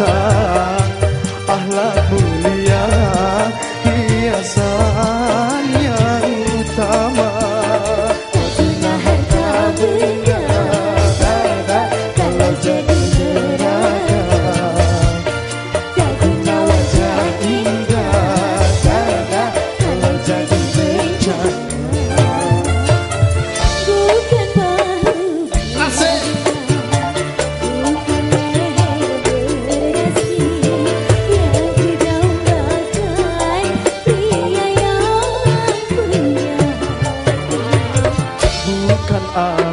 voltar. Uh.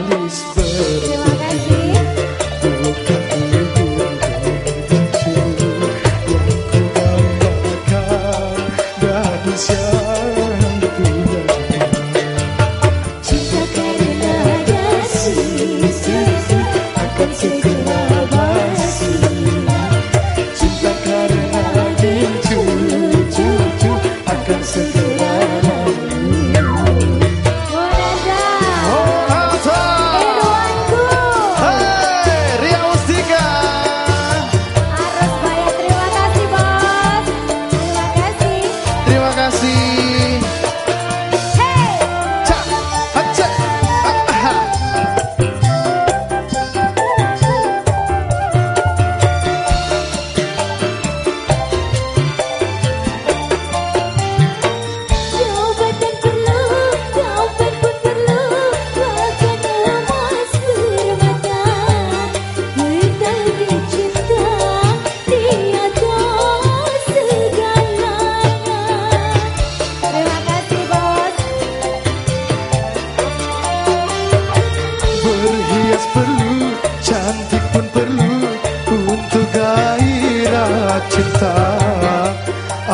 cinta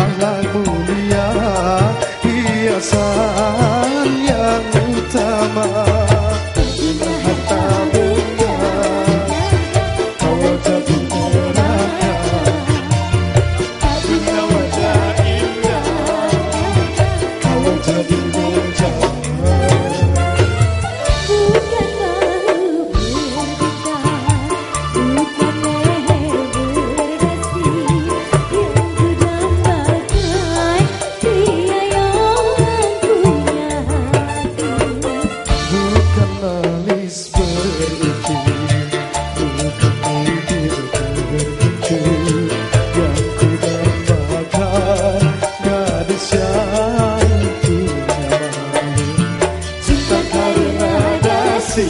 Allah mulia hiasan si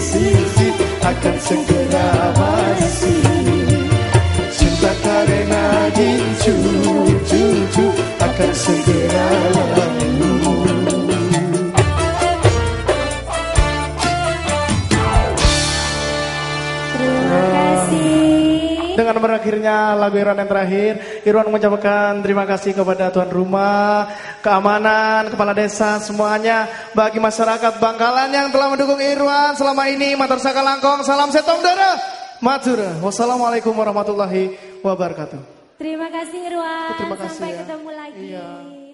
si si akan segera basi cinta karena jincu cu akan segera basi Dengan berakhirnya lagu Irwan yang terakhir, Irwan mengucapkan terima kasih kepada tuan rumah, keamanan, kepala desa, semuanya. Bagi masyarakat Bangkalan yang telah mendukung Irwan selama ini, Matur Saka Langkong, salam setong dara, matur. Wassalamualaikum warahmatullahi wabarakatuh. Terima kasih Irwan, terima kasih, sampai ya. ketemu lagi. Iya.